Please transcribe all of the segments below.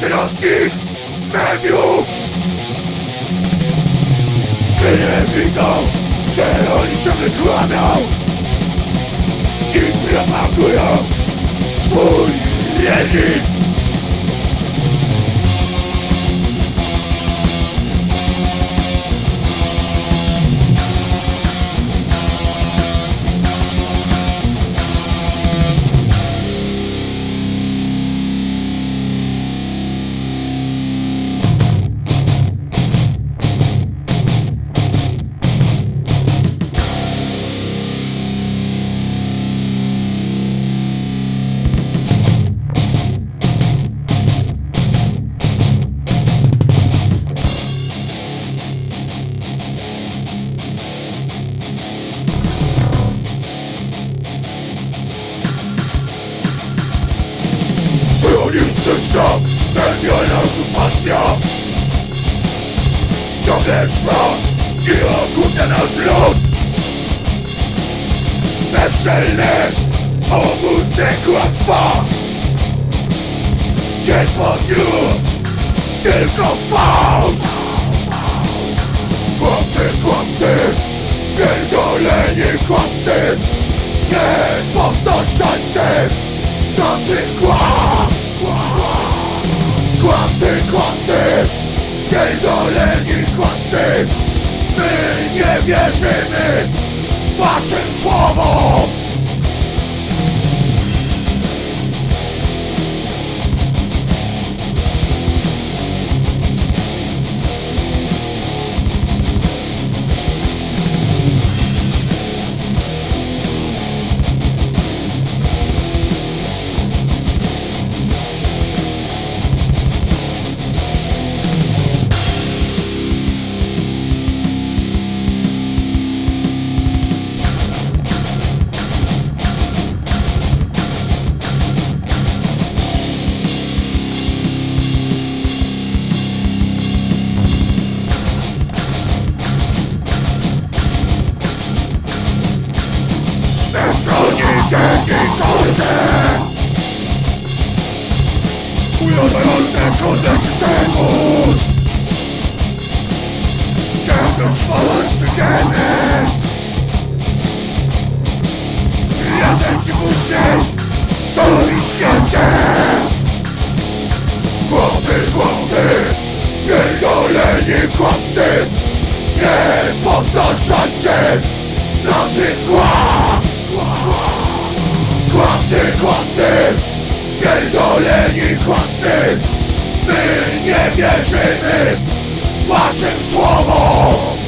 Środkich mediów nie widzą, że oni ciągle kłamią I propagują swój reżim Sionistyczna, węgielna okupacja Ciągle trwa i okutnia nasz lud Bezczelne, obudne kłamstwa. Dzień po dniu, tylko fałsz? Kłamcy, kłamcy, pierdoleni kłamcy. Nie powtarzajcie. Naszych kłam My nie wierzymy waszym słowom kłamcy Nie powtarzajcie! Naszych kłam Kłamcy, kłamcy! Pierdoleni kłamcy! My nie wierzymy waszym słowom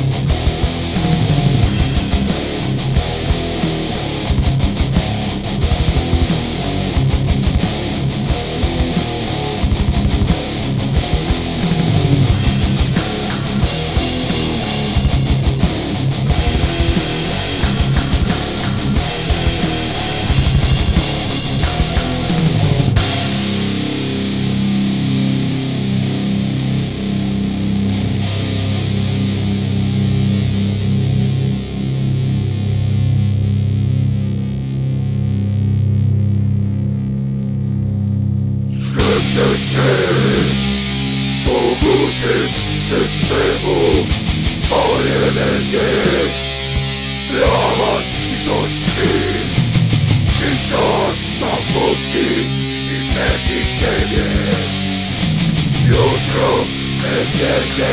systemu Orienty Dramatności I rząd na buki i pewni siebie Jutro będziecie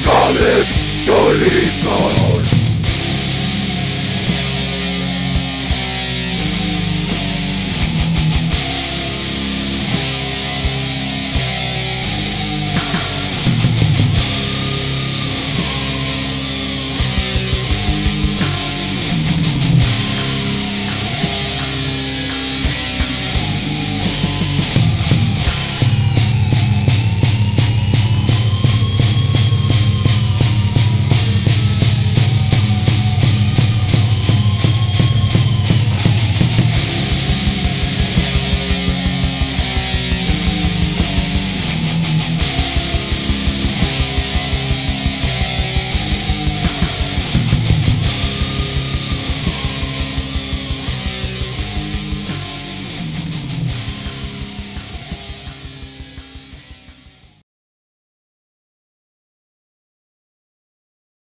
skaleć do